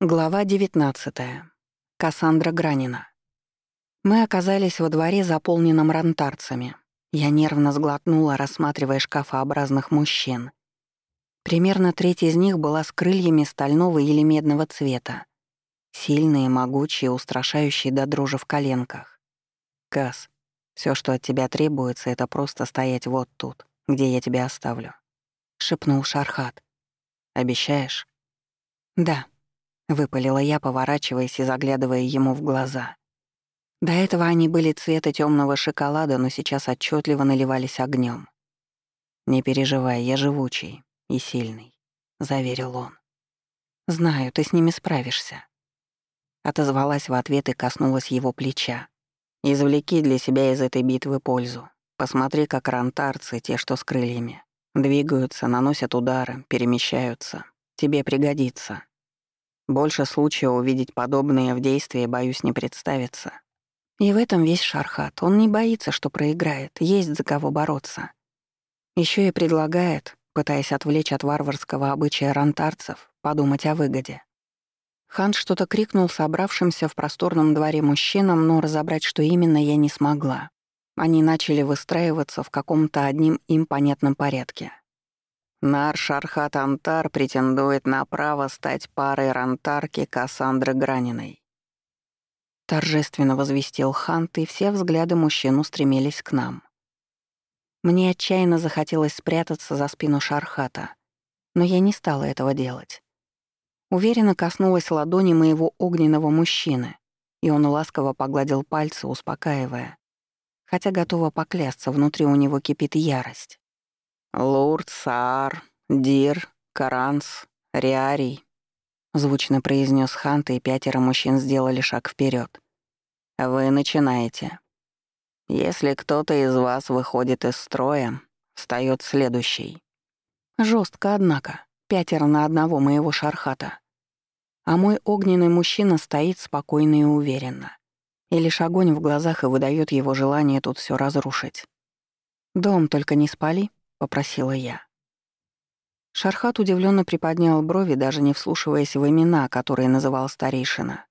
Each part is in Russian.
Глава 19. Кассандра Гранина. Мы оказались во дворе, заполненном рантарцами. Я нервно сглотнула, рассматривая шкафообразных мужчин. Примерно треть из них была с крыльями стального или медного цвета. Сильные, могучие, устрашающие до дрожи в коленках. «Касс, все, что от тебя требуется, это просто стоять вот тут, где я тебя оставлю», — шепнул Шархат. «Обещаешь?» «Да», — выпалила я, поворачиваясь и заглядывая ему в глаза. До этого они были цвета темного шоколада, но сейчас отчетливо наливались огнем. «Не переживай, я живучий и сильный», — заверил он. «Знаю, ты с ними справишься». Отозвалась в ответ и коснулась его плеча. «Извлеки для себя из этой битвы пользу. Посмотри, как рантарцы, те, что с крыльями, двигаются, наносят удары, перемещаются. Тебе пригодится». Больше случая увидеть подобное в действии, боюсь, не представится. И в этом весь Шархат. Он не боится, что проиграет, есть за кого бороться. Еще и предлагает, пытаясь отвлечь от варварского обычая рантарцев, подумать о выгоде. Хан что-то крикнул собравшимся в просторном дворе мужчинам, но разобрать, что именно, я не смогла. Они начали выстраиваться в каком-то одним им понятном порядке. Нар Шархат Антар претендует на право стать парой рантарки Кассандры Граниной. Торжественно возвестил Хант, и все взгляды мужчин устремились к нам. Мне отчаянно захотелось спрятаться за спину Шархата, но я не стала этого делать. Уверенно коснулась ладони моего огненного мужчины, и он ласково погладил пальцы, успокаивая. Хотя готова поклясться, внутри у него кипит ярость. «Лурд, Саар, Дир, Каранс, Риарий», — звучно произнес Хант, и пятеро мужчин сделали шаг вперед. «Вы начинаете. Если кто-то из вас выходит из строя, встает следующий». Жестко, однако, пятеро на одного моего шархата. А мой огненный мужчина стоит спокойно и уверенно. И лишь огонь в глазах и выдает его желание тут все разрушить. «Дом только не спали», — попросила я. Шархат удивленно приподнял брови, даже не вслушиваясь в имена, которые называл старейшина.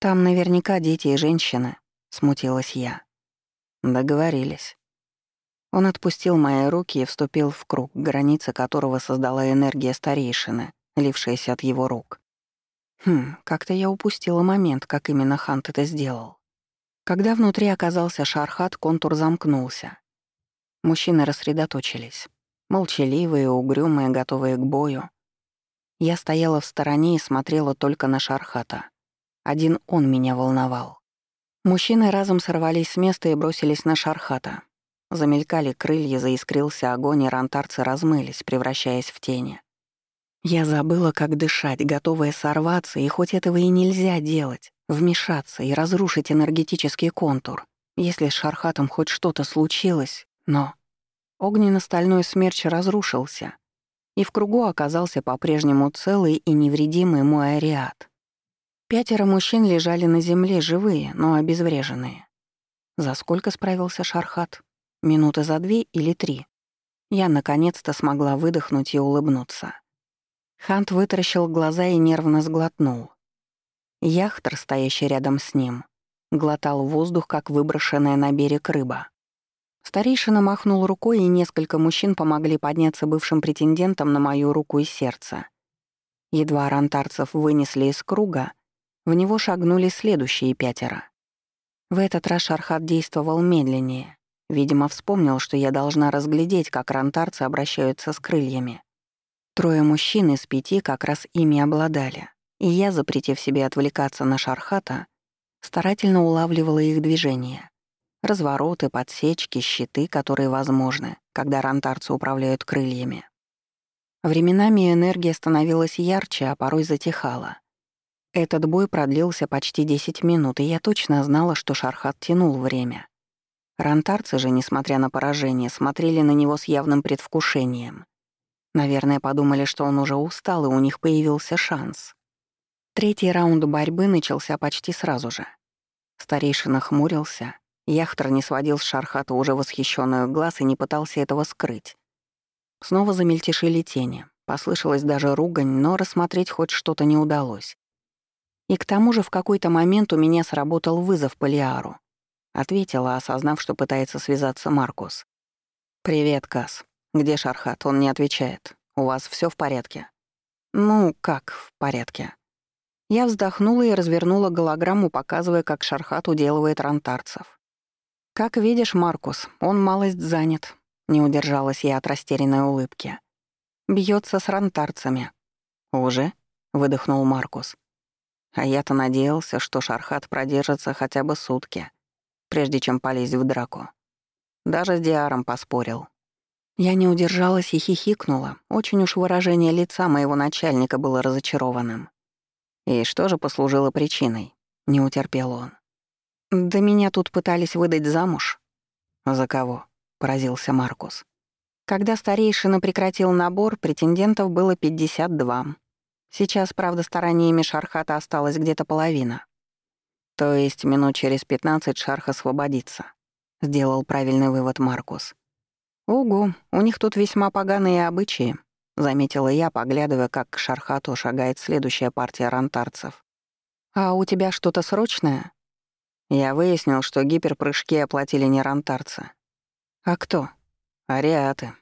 «Там наверняка дети и женщины», — смутилась я. Договорились. Он отпустил мои руки и вступил в круг, границы которого создала энергия старейшины, лившаяся от его рук. Хм, как-то я упустила момент, как именно Хант это сделал. Когда внутри оказался Шархат, контур замкнулся. Мужчины рассредоточились. Молчаливые, угрюмые, готовые к бою. Я стояла в стороне и смотрела только на Шархата. Один он меня волновал. Мужчины разом сорвались с места и бросились на Шархата. Замелькали крылья, заискрился огонь, и рантарцы размылись, превращаясь в тени. Я забыла, как дышать, готовая сорваться, и хоть этого и нельзя делать, вмешаться и разрушить энергетический контур. Если с Шархатом хоть что-то случилось, но огненно-стальной смерч разрушился, и в кругу оказался по-прежнему целый и невредимый мой ариат. Пятеро мужчин лежали на земле живые, но обезвреженные. За сколько справился Шархат? Минуты за две или три? Я наконец-то смогла выдохнуть и улыбнуться. Хант вытаращил глаза и нервно сглотнул. Яхтер, стоящий рядом с ним, глотал воздух, как выброшенная на берег рыба. Старейшина махнул рукой, и несколько мужчин помогли подняться бывшим претендентам на мою руку и сердце. Едва рантарцев вынесли из круга, в него шагнули следующие пятеро. В этот раз Шархат действовал медленнее. Видимо, вспомнил, что я должна разглядеть, как рантарцы обращаются с крыльями. Трое мужчин из пяти как раз ими обладали, и я, запретив себе отвлекаться на Шархата, старательно улавливала их движения. Развороты, подсечки, щиты, которые возможны, когда рантарцы управляют крыльями. Временами энергия становилась ярче, а порой затихала. Этот бой продлился почти 10 минут, и я точно знала, что Шархат тянул время. Рантарцы же, несмотря на поражение, смотрели на него с явным предвкушением. Наверное, подумали, что он уже устал, и у них появился шанс. Третий раунд борьбы начался почти сразу же. Старейшина хмурился, Яхтер не сводил с Шархата уже восхищенную глаз и не пытался этого скрыть. Снова замельтешили тени. Послышалась даже ругань, но рассмотреть хоть что-то не удалось. И к тому же в какой-то момент у меня сработал вызов Полиару. Ответила, осознав, что пытается связаться Маркус. «Привет, Кас. Где Шархат? Он не отвечает. У вас все в порядке?» «Ну, как в порядке?» Я вздохнула и развернула голограмму, показывая, как Шархат уделывает рантарцев. «Как видишь, Маркус, он малость занят», — не удержалась я от растерянной улыбки. Бьется с рантарцами». «Уже?» — выдохнул Маркус. А я-то надеялся, что Шархат продержится хотя бы сутки, прежде чем полезть в драку. Даже с Диаром поспорил. Я не удержалась и хихикнула. Очень уж выражение лица моего начальника было разочарованным. И что же послужило причиной? Не утерпел он. Да меня тут пытались выдать замуж. За кого? поразился Маркус. Когда старейшина прекратил набор, претендентов было 52. Сейчас, правда, стараниями Шархата осталась где-то половина. То есть минут через 15 Шарх освободится. Сделал правильный вывод Маркус. «Угу, у них тут весьма поганые обычаи», — заметила я, поглядывая, как к Шархату шагает следующая партия рантарцев. «А у тебя что-то срочное?» Я выяснил, что гиперпрыжки оплатили не рантарцы. «А кто?» «Ариаты».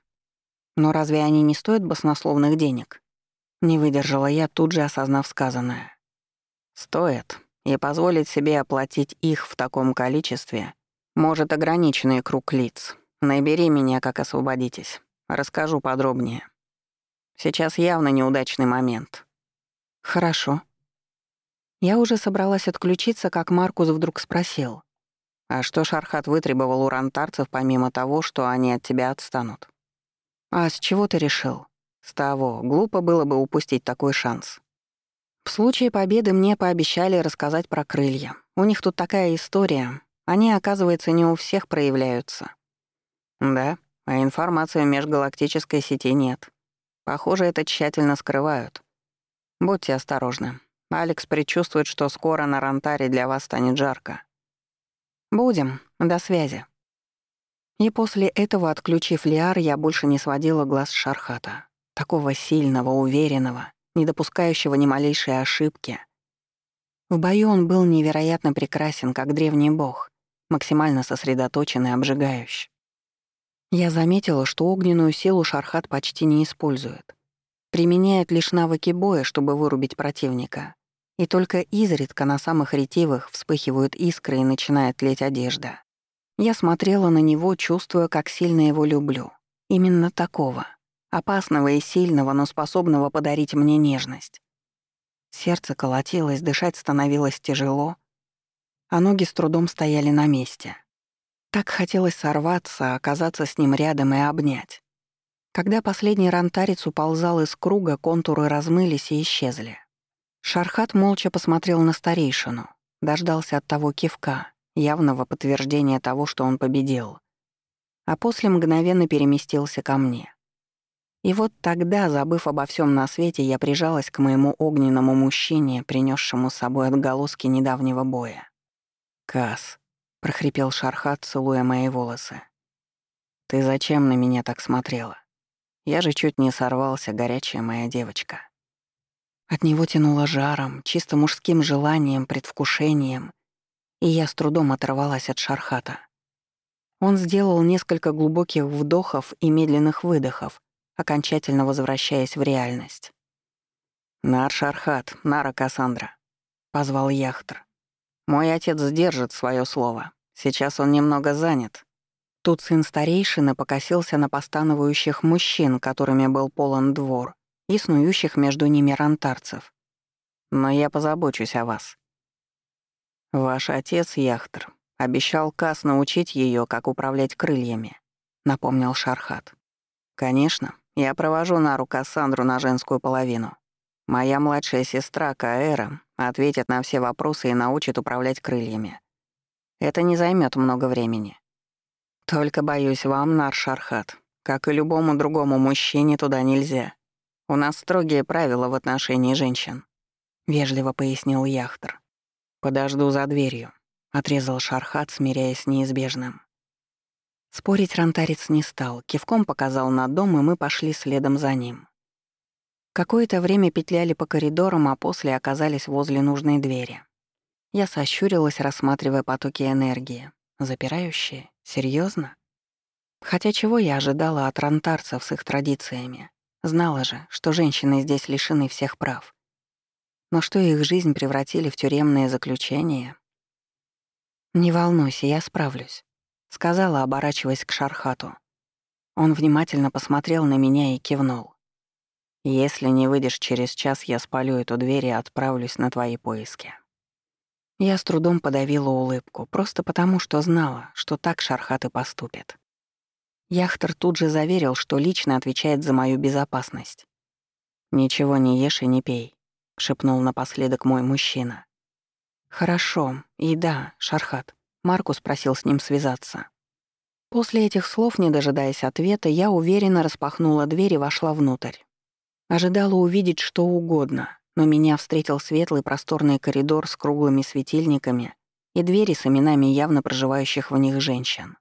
«Но разве они не стоят баснословных денег?» Не выдержала я, тут же осознав сказанное. «Стоят, и позволить себе оплатить их в таком количестве может ограниченный круг лиц. Набери меня, как освободитесь. Расскажу подробнее. Сейчас явно неудачный момент. Хорошо. Я уже собралась отключиться, как Маркус вдруг спросил. А что Шархат вытребовал у рантарцев, помимо того, что они от тебя отстанут? А с чего ты решил? С того, глупо было бы упустить такой шанс. В случае победы мне пообещали рассказать про крылья. У них тут такая история. Они, оказывается, не у всех проявляются. Да, а информации в межгалактической сети нет. Похоже, это тщательно скрывают. Будьте осторожны. Алекс предчувствует, что скоро на Рантаре для вас станет жарко. Будем. До связи. И после этого, отключив Лиар, я больше не сводила глаз с Шархата. Такого сильного, уверенного, не допускающего ни малейшей ошибки. В бою он был невероятно прекрасен, как древний бог, максимально сосредоточен и обжигающий. Я заметила, что огненную силу Шархат почти не использует. Применяет лишь навыки боя, чтобы вырубить противника. И только изредка на самых ретивых вспыхивают искры и начинает тлеть одежда. Я смотрела на него, чувствуя, как сильно его люблю. Именно такого. Опасного и сильного, но способного подарить мне нежность. Сердце колотилось, дышать становилось тяжело, а ноги с трудом стояли на месте. Так хотелось сорваться, оказаться с ним рядом и обнять. Когда последний рантарец уползал из круга, контуры размылись и исчезли. Шархат молча посмотрел на старейшину, дождался от того кивка, явного подтверждения того, что он победил. А после мгновенно переместился ко мне. И вот тогда, забыв обо всем на свете, я прижалась к моему огненному мужчине, принесшему с собой отголоски недавнего боя. «Кас», — прохрипел Шархат, целуя мои волосы. «Ты зачем на меня так смотрела? Я же чуть не сорвался, горячая моя девочка». От него тянуло жаром, чисто мужским желанием, предвкушением, и я с трудом оторвалась от Шархата. Он сделал несколько глубоких вдохов и медленных выдохов, окончательно возвращаясь в реальность. «Нар Шархат, Нара Кассандра», — позвал Яхтр. Мой отец сдержит свое слово. Сейчас он немного занят. Тут сын старейшины покосился на постановающих мужчин, которыми был полон двор, и снующих между ними рантарцев. Но я позабочусь о вас. Ваш отец, Яхтер, обещал Кас научить ее, как управлять крыльями, напомнил Шархат. Конечно, я провожу Нару Кассандру на женскую половину. Моя младшая сестра Каэра ответит на все вопросы и научит управлять крыльями. Это не займет много времени. Только, боюсь, вам, Наршархат, как и любому другому мужчине, туда нельзя. У нас строгие правила в отношении женщин», — вежливо пояснил Яхтер. «Подожду за дверью», — отрезал Шархат, смиряясь с неизбежным. Спорить рантарец не стал, кивком показал на дом, и мы пошли следом за ним. Какое-то время петляли по коридорам, а после оказались возле нужной двери. Я сощурилась, рассматривая потоки энергии. Запирающие? Серьезно? Хотя чего я ожидала от рантарцев с их традициями? Знала же, что женщины здесь лишены всех прав. Но что их жизнь превратили в тюремное заключение? «Не волнуйся, я справлюсь», — сказала, оборачиваясь к Шархату. Он внимательно посмотрел на меня и кивнул. «Если не выйдешь через час, я спалю эту дверь и отправлюсь на твои поиски». Я с трудом подавила улыбку, просто потому, что знала, что так Шархат и поступит. Яхтер тут же заверил, что лично отвечает за мою безопасность. «Ничего не ешь и не пей», — шепнул напоследок мой мужчина. «Хорошо. И да, Шархат». Маркус просил с ним связаться. После этих слов, не дожидаясь ответа, я уверенно распахнула дверь и вошла внутрь. Ожидала увидеть что угодно, но меня встретил светлый просторный коридор с круглыми светильниками и двери с именами явно проживающих в них женщин.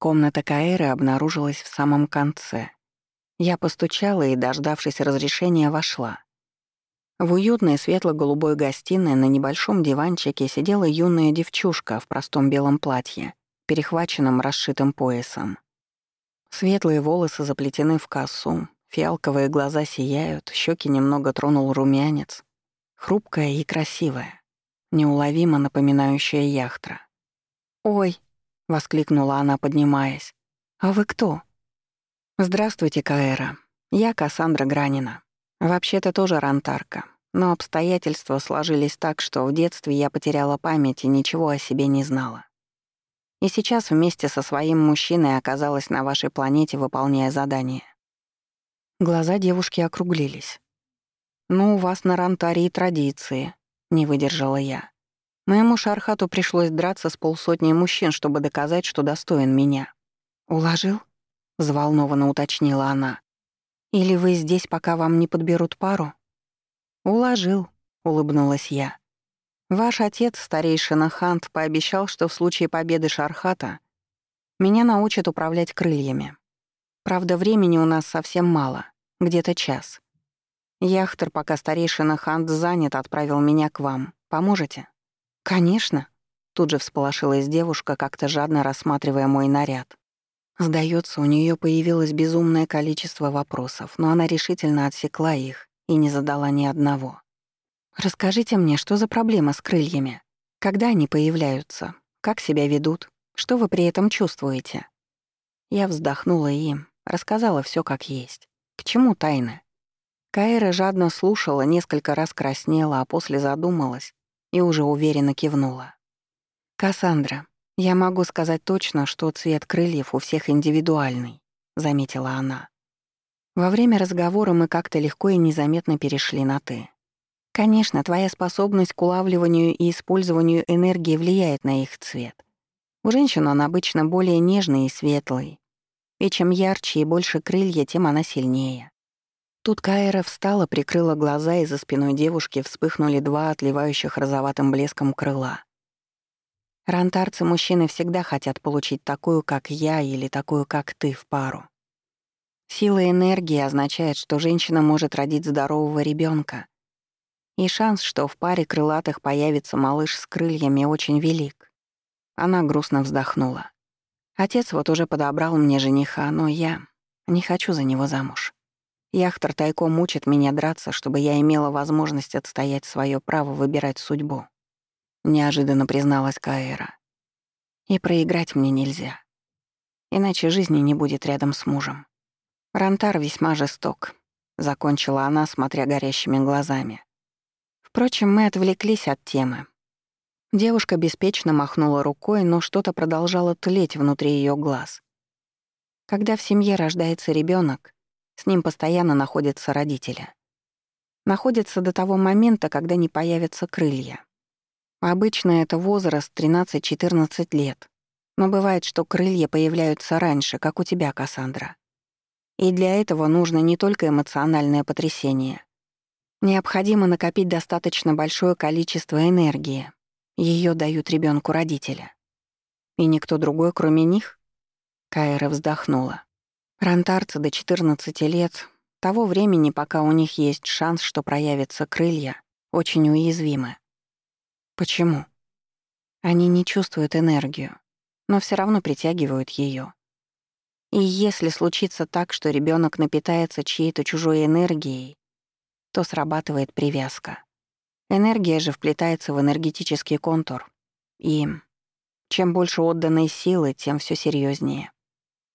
Комната Каэры обнаружилась в самом конце. Я постучала и, дождавшись разрешения, вошла. В уютной светло-голубой гостиной на небольшом диванчике сидела юная девчушка в простом белом платье перехваченным расшитым поясом. Светлые волосы заплетены в косу, фиалковые глаза сияют, щеки немного тронул румянец. Хрупкая и красивая, неуловимо напоминающая яхтра. «Ой!» — воскликнула она, поднимаясь. «А вы кто?» «Здравствуйте, Каэра. Я Кассандра Гранина. Вообще-то тоже рантарка, но обстоятельства сложились так, что в детстве я потеряла память и ничего о себе не знала. И сейчас вместе со своим мужчиной оказалась на вашей планете, выполняя задание. Глаза девушки округлились. «Ну, у вас на Рантарии традиции», — не выдержала я. Моему Шархату пришлось драться с полсотни мужчин, чтобы доказать, что достоин меня. «Уложил?» — взволнованно уточнила она. «Или вы здесь, пока вам не подберут пару?» «Уложил», — улыбнулась я. Ваш отец, старейшина Хант, пообещал, что в случае победы Шархата меня научат управлять крыльями. Правда, времени у нас совсем мало, где-то час. Яхтер, пока старейшина Хант занят, отправил меня к вам. Поможете? Конечно. Тут же всполошилась девушка, как-то жадно рассматривая мой наряд. Сдается, у нее появилось безумное количество вопросов, но она решительно отсекла их и не задала ни одного. Расскажите мне, что за проблема с крыльями? Когда они появляются? Как себя ведут? Что вы при этом чувствуете? Я вздохнула и рассказала все как есть. К чему тайны? Каэра жадно слушала, несколько раз краснела, а после задумалась и уже уверенно кивнула. «Кассандра, я могу сказать точно, что цвет крыльев у всех индивидуальный», — заметила она. Во время разговора мы как-то легко и незаметно перешли на «ты». Конечно, твоя способность к улавливанию и использованию энергии влияет на их цвет. У женщин он обычно более нежный и светлый. И чем ярче и больше крылья, тем она сильнее. Тут Кайра встала, прикрыла глаза, и за спиной девушки вспыхнули два отливающих розоватым блеском крыла. Рантарцы-мужчины всегда хотят получить такую, как я, или такую, как ты, в пару. Сила энергии означает, что женщина может родить здорового ребенка, и шанс, что в паре крылатых появится малыш с крыльями, очень велик. Она грустно вздохнула. Отец вот уже подобрал мне жениха, но я не хочу за него замуж. Яхтер тайком мучит меня драться, чтобы я имела возможность отстоять свое право выбирать судьбу. Неожиданно призналась Каэра. И проиграть мне нельзя. Иначе жизни не будет рядом с мужем. Рантар весьма жесток, закончила она, смотря горящими глазами. Впрочем, мы отвлеклись от темы. Девушка беспечно махнула рукой, но что-то продолжало тлеть внутри ее глаз. Когда в семье рождается ребенок, с ним постоянно находятся родители. Находятся до того момента, когда не появятся крылья. Обычно это возраст 13-14 лет, но бывает, что крылья появляются раньше, как у тебя, Кассандра. И для этого нужно не только эмоциональное потрясение, Необходимо накопить достаточно большое количество энергии. Ее дают ребенку родители. И никто другой, кроме них? Кайра вздохнула. Рантарцы до 14 лет Того времени, пока у них есть шанс, что проявятся крылья, очень уязвимы. Почему? Они не чувствуют энергию, но все равно притягивают ее. И если случится так, что ребенок напитается чьей-то чужой энергией, то срабатывает привязка. Энергия же вплетается в энергетический контур. И чем больше отданной силы, тем все серьезнее.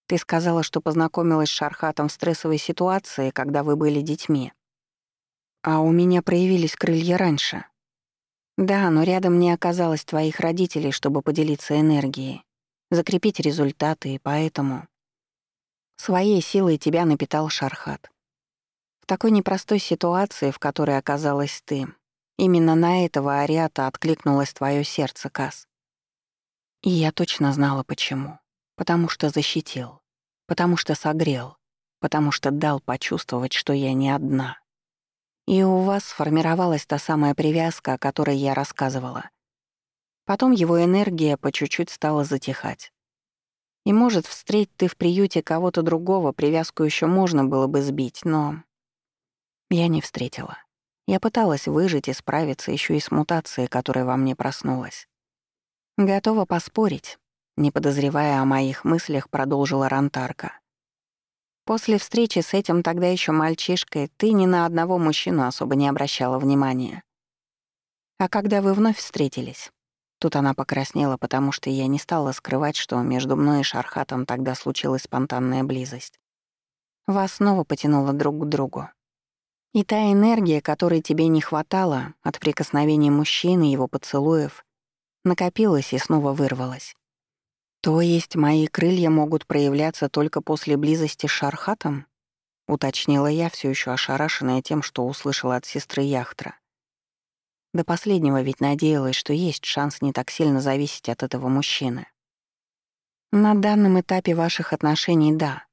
Ты сказала, что познакомилась с Шархатом в стрессовой ситуации, когда вы были детьми. А у меня проявились крылья раньше. Да, но рядом не оказалось твоих родителей, чтобы поделиться энергией, закрепить результаты, и поэтому... Своей силой тебя напитал Шархат. В такой непростой ситуации, в которой оказалась ты, именно на этого Ариата откликнулось твое сердце, Кас. И я точно знала, почему. Потому что защитил. Потому что согрел. Потому что дал почувствовать, что я не одна. И у вас сформировалась та самая привязка, о которой я рассказывала. Потом его энергия по чуть-чуть стала затихать. И, может, встреть ты в приюте кого-то другого, привязку еще можно было бы сбить, но... Я не встретила. Я пыталась выжить и справиться еще и с мутацией, которая во мне проснулась. Готова поспорить, не подозревая о моих мыслях, продолжила Рантарка. После встречи с этим тогда еще мальчишкой ты ни на одного мужчину особо не обращала внимания. А когда вы вновь встретились, Тут она покраснела, потому что я не стала скрывать, что между мной и Шархатом тогда случилась спонтанная близость. Вас снова потянуло друг к другу. И та энергия, которой тебе не хватало от прикосновений мужчины и его поцелуев, накопилась и снова вырвалась. То есть мои крылья могут проявляться только после близости с Шархатом? Уточнила я, все еще ошарашенная тем, что услышала от сестры Яхтра. До последнего ведь надеялась, что есть шанс не так сильно зависеть от этого мужчины. На данном этапе ваших отношений — да.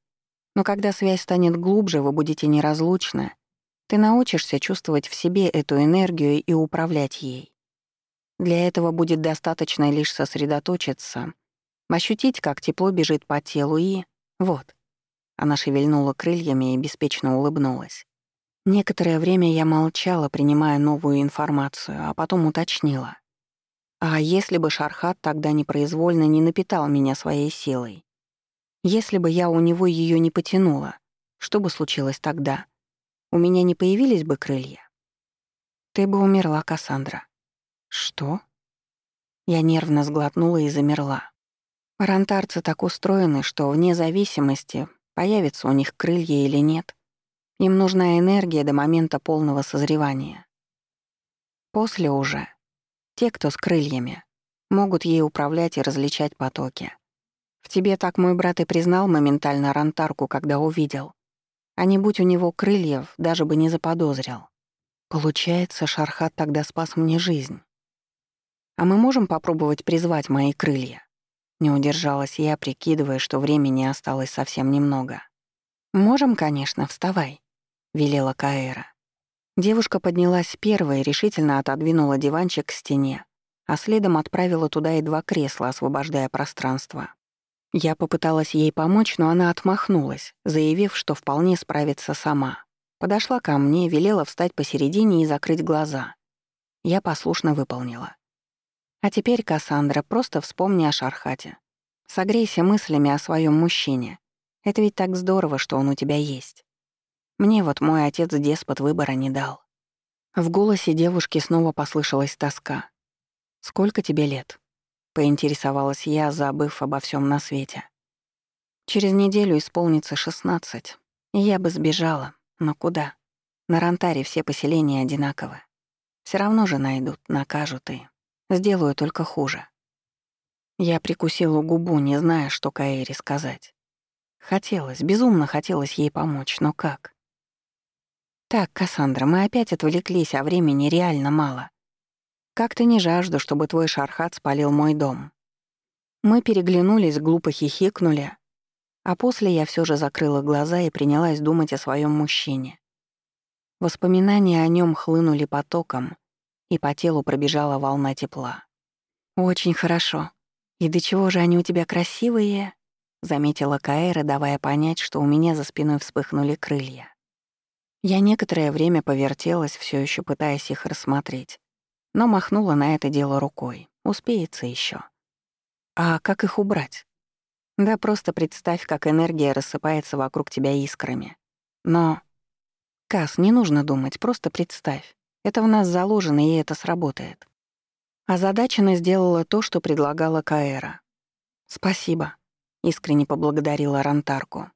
Но когда связь станет глубже, вы будете неразлучны, ты научишься чувствовать в себе эту энергию и управлять ей. Для этого будет достаточно лишь сосредоточиться, ощутить, как тепло бежит по телу и... Вот. Она шевельнула крыльями и беспечно улыбнулась. Некоторое время я молчала, принимая новую информацию, а потом уточнила. А если бы Шархат тогда непроизвольно не напитал меня своей силой? Если бы я у него ее не потянула, что бы случилось тогда? У меня не появились бы крылья? Ты бы умерла, Кассандра. Что? Я нервно сглотнула и замерла. Рантарцы так устроены, что вне зависимости, появятся у них крылья или нет — им нужна энергия до момента полного созревания. После уже те, кто с крыльями, могут ей управлять и различать потоки. В тебе так мой брат и признал моментально Рантарку, когда увидел. А не будь у него крыльев, даже бы не заподозрил. Получается, Шархат тогда спас мне жизнь. А мы можем попробовать призвать мои крылья? Не удержалась я, прикидывая, что времени осталось совсем немного. Можем, конечно, вставай. — велела Каэра. Девушка поднялась первой решительно отодвинула диванчик к стене, а следом отправила туда и два кресла, освобождая пространство. Я попыталась ей помочь, но она отмахнулась, заявив, что вполне справится сама. Подошла ко мне, велела встать посередине и закрыть глаза. Я послушно выполнила. А теперь, Кассандра, просто вспомни о Шархате. Согрейся мыслями о своем мужчине. Это ведь так здорово, что он у тебя есть. Мне вот мой отец-деспот выбора не дал. В голосе девушки снова послышалась тоска. «Сколько тебе лет?» — поинтересовалась я, забыв обо всем на свете. «Через неделю исполнится шестнадцать, я бы сбежала. Но куда? На Рантаре все поселения одинаковы. Все равно же найдут, накажут и... Сделаю только хуже». Я прикусила губу, не зная, что Каэри сказать. Хотелось, безумно хотелось ей помочь, но как? «Так, Кассандра, мы опять отвлеклись, а времени реально мало. Как-то не жажду, чтобы твой шархат спалил мой дом». Мы переглянулись, глупо хихикнули, а после я все же закрыла глаза и принялась думать о своем мужчине. Воспоминания о нем хлынули потоком, и по телу пробежала волна тепла. «Очень хорошо. И до чего же они у тебя красивые?» — заметила Каэра, давая понять, что у меня за спиной вспыхнули крылья. Я некоторое время повертелась, все еще пытаясь их рассмотреть, но махнула на это дело рукой. Успеется еще. А как их убрать? Да просто представь, как энергия рассыпается вокруг тебя искрами. Но... Кас, не нужно думать, просто представь. Это в нас заложено, и это сработает. Задачина сделала то, что предлагала Каэра. «Спасибо», — искренне поблагодарила Рантарку.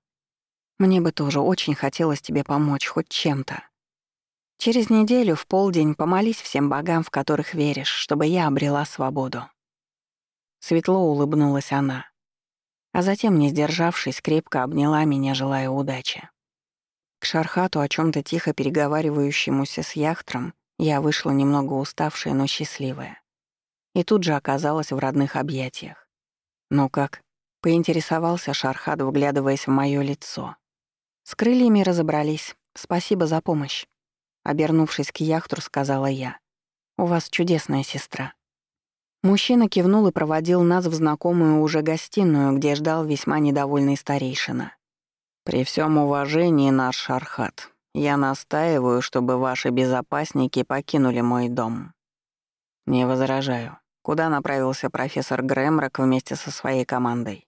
«Мне бы тоже очень хотелось тебе помочь хоть чем-то. Через неделю в полдень помолись всем богам, в которых веришь, чтобы я обрела свободу». Светло улыбнулась она, а затем, не сдержавшись, крепко обняла меня, желая удачи. К Шархату, о чем то тихо переговаривающемуся с яхтром, я вышла немного уставшая, но счастливая. И тут же оказалась в родных объятиях. «Ну как?» — поинтересовался Шархат, вглядываясь в моё лицо. «С крыльями разобрались. Спасибо за помощь». Обернувшись к яхтру, сказала я. «У вас чудесная сестра». Мужчина кивнул и проводил нас в знакомую уже гостиную, где ждал весьма недовольный старейшина. «При всем уважении, наш Шархат, я настаиваю, чтобы ваши безопасники покинули мой дом». «Не возражаю. Куда направился профессор Грэмрок вместе со своей командой?»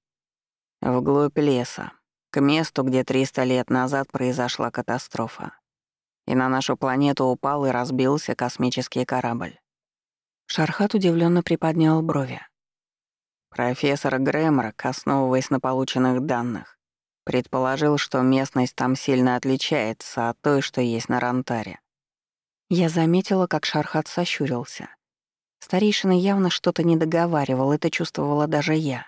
«Вглубь леса, к месту, где 300 лет назад произошла катастрофа. И на нашу планету упал и разбился космический корабль. Шархат удивленно приподнял брови. Профессор Грэмрок, основываясь на полученных данных, предположил, что местность там сильно отличается от той, что есть на Рантаре. Я заметила, как Шархат сощурился. Старейшина явно что-то не договаривал, это чувствовала даже я.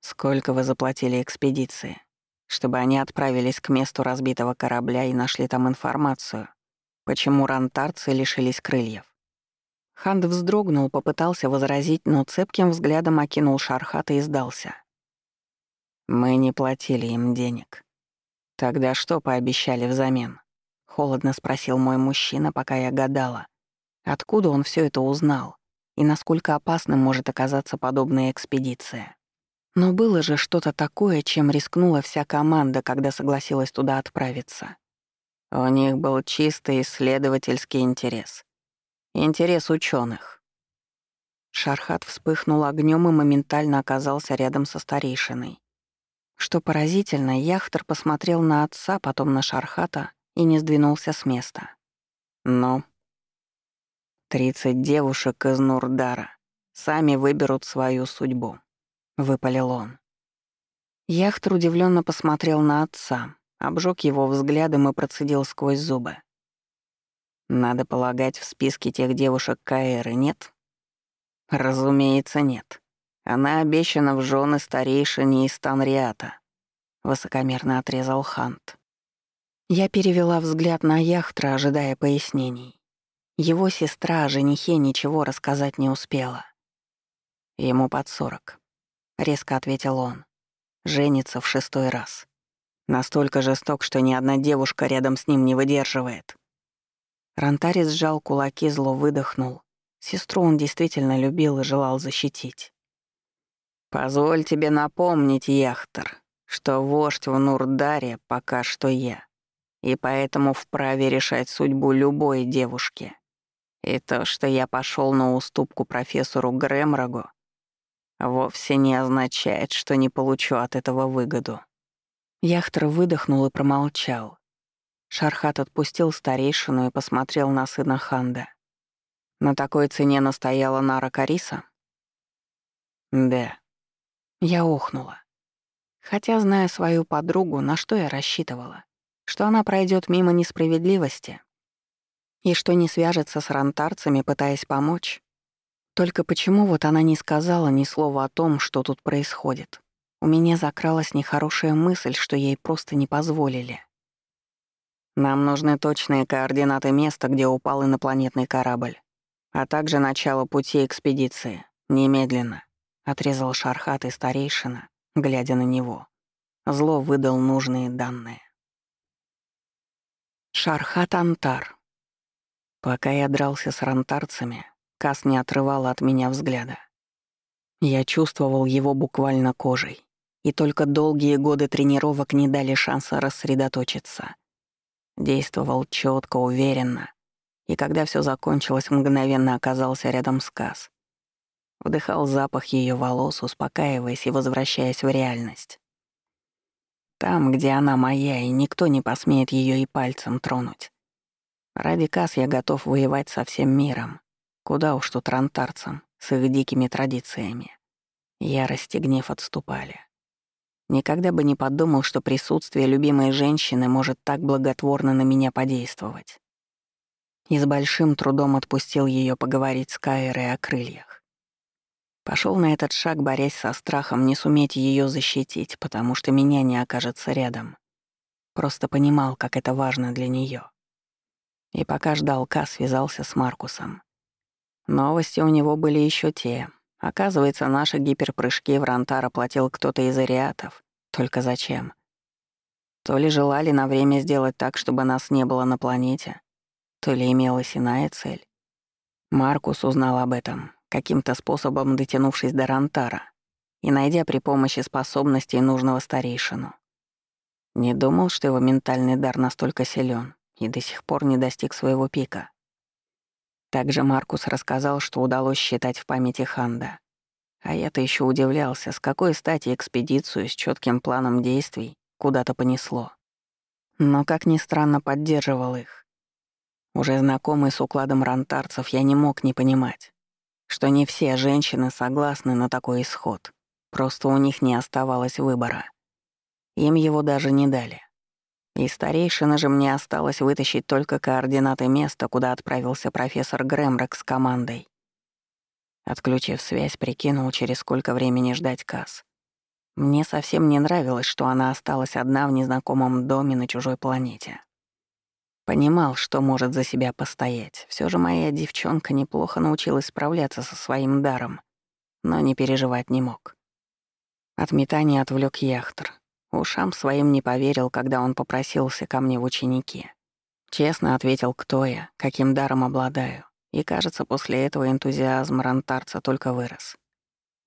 «Сколько вы заплатили экспедиции, чтобы они отправились к месту разбитого корабля и нашли там информацию, почему рантарцы лишились крыльев?» Ханд вздрогнул, попытался возразить, но цепким взглядом окинул Шархата и сдался. «Мы не платили им денег. Тогда что пообещали взамен?» — холодно спросил мой мужчина, пока я гадала. Откуда он все это узнал? И насколько опасным может оказаться подобная экспедиция? Но было же что-то такое, чем рискнула вся команда, когда согласилась туда отправиться. У них был чистый исследовательский интерес — Интерес ученых. Шархат вспыхнул огнем и моментально оказался рядом со старейшиной. Что поразительно, Яхтер посмотрел на отца, потом на Шархата и не сдвинулся с места. Но тридцать девушек из Нурдара сами выберут свою судьбу», — выпалил он. Яхтер удивленно посмотрел на отца, обжег его взглядом и процедил сквозь зубы. Надо полагать, в списке тех девушек Каэры нет? Разумеется, нет. Она обещана в жены старейшине из Танриата. Высокомерно отрезал Хант. Я перевела взгляд на Яхтра, ожидая пояснений. Его сестра о женихе ничего рассказать не успела. Ему под сорок. Резко ответил он. Женится в шестой раз. Настолько жесток, что ни одна девушка рядом с ним не выдерживает. Рантари сжал кулаки, зло выдохнул. Сестру он действительно любил и желал защитить. «Позволь тебе напомнить, Яхтер, что вождь в Нурдаре пока что я, и поэтому вправе решать судьбу любой девушки. И то, что я пошел на уступку профессору Грэмрогу, вовсе не означает, что не получу от этого выгоду». Яхтер выдохнул и промолчал, Шархат отпустил старейшину и посмотрел на сына Ханда. На такой цене настояла Нара Кариса? Да. Я охнула. Хотя, зная свою подругу, на что я рассчитывала? Что она пройдет мимо несправедливости? И что не свяжется с рантарцами, пытаясь помочь? Только почему вот она не сказала ни слова о том, что тут происходит? У меня закралась нехорошая мысль, что ей просто не позволили. Нам нужны точные координаты места, где упал инопланетный корабль, а также начало пути экспедиции. Немедленно», — отрезал Шархат и старейшина, глядя на него. Зло выдал нужные данные. Шархат Антар. Пока я дрался с рантарцами, Кас не отрывал от меня взгляда. Я чувствовал его буквально кожей, и только долгие годы тренировок не дали шанса рассредоточиться — Действовал четко, уверенно. И когда все закончилось, мгновенно оказался рядом с Кас. Вдыхал запах ее волос, успокаиваясь и возвращаясь в реальность. Там, где она моя, и никто не посмеет ее и пальцем тронуть. Ради Кас я готов воевать со всем миром. Куда уж тут рантарцам, с их дикими традициями. Ярость и гнев отступали. Никогда бы не подумал, что присутствие любимой женщины может так благотворно на меня подействовать. И с большим трудом отпустил ее поговорить с Кайрой о крыльях. Пошел на этот шаг, борясь со страхом не суметь ее защитить, потому что меня не окажется рядом. Просто понимал, как это важно для нее. И пока ждал Ка, связался с Маркусом. Новости у него были еще те, Оказывается, наши гиперпрыжки в Рантар оплатил кто-то из ариатов. Только зачем? То ли желали на время сделать так, чтобы нас не было на планете, то ли имелась иная цель. Маркус узнал об этом, каким-то способом дотянувшись до Рантара и найдя при помощи способностей нужного старейшину. Не думал, что его ментальный дар настолько силен и до сих пор не достиг своего пика. Также Маркус рассказал, что удалось считать в памяти Ханда. А я-то еще удивлялся, с какой стати экспедицию с четким планом действий куда-то понесло. Но, как ни странно, поддерживал их. Уже знакомый с укладом рантарцев, я не мог не понимать, что не все женщины согласны на такой исход, просто у них не оставалось выбора. Им его даже не дали. И старейшина же мне осталось вытащить только координаты места, куда отправился профессор Грэмрок с командой. Отключив связь, прикинул, через сколько времени ждать Касс. Мне совсем не нравилось, что она осталась одна в незнакомом доме на чужой планете. Понимал, что может за себя постоять. Все же моя девчонка неплохо научилась справляться со своим даром, но не переживать не мог. От метания отвлек яхтер. Ушам своим не поверил, когда он попросился ко мне в ученики. Честно ответил, кто я, каким даром обладаю. И, кажется, после этого энтузиазм рантарца только вырос.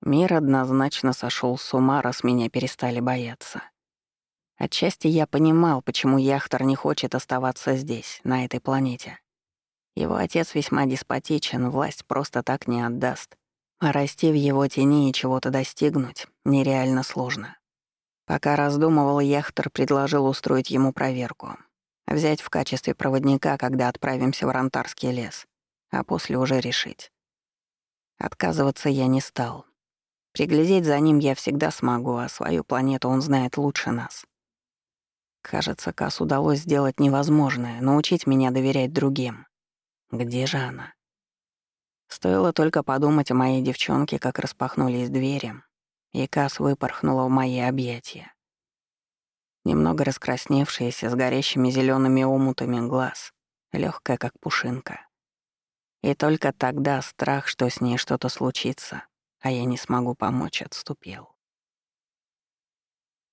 Мир однозначно сошел с ума, раз меня перестали бояться. Отчасти я понимал, почему Яхтер не хочет оставаться здесь, на этой планете. Его отец весьма деспотичен, власть просто так не отдаст. А расти в его тени и чего-то достигнуть нереально сложно. Пока раздумывал, Яхтер предложил устроить ему проверку. Взять в качестве проводника, когда отправимся в Рантарский лес, а после уже решить. Отказываться я не стал. Приглядеть за ним я всегда смогу, а свою планету он знает лучше нас. Кажется, Кас удалось сделать невозможное — научить меня доверять другим. Где же она? Стоило только подумать о моей девчонке, как распахнулись двери, и Кас выпорхнула в мои объятия. Немного раскрасневшаяся, с горящими зелеными омутами глаз, легкая как пушинка. И только тогда страх, что с ней что-то случится, а я не смогу помочь, отступил.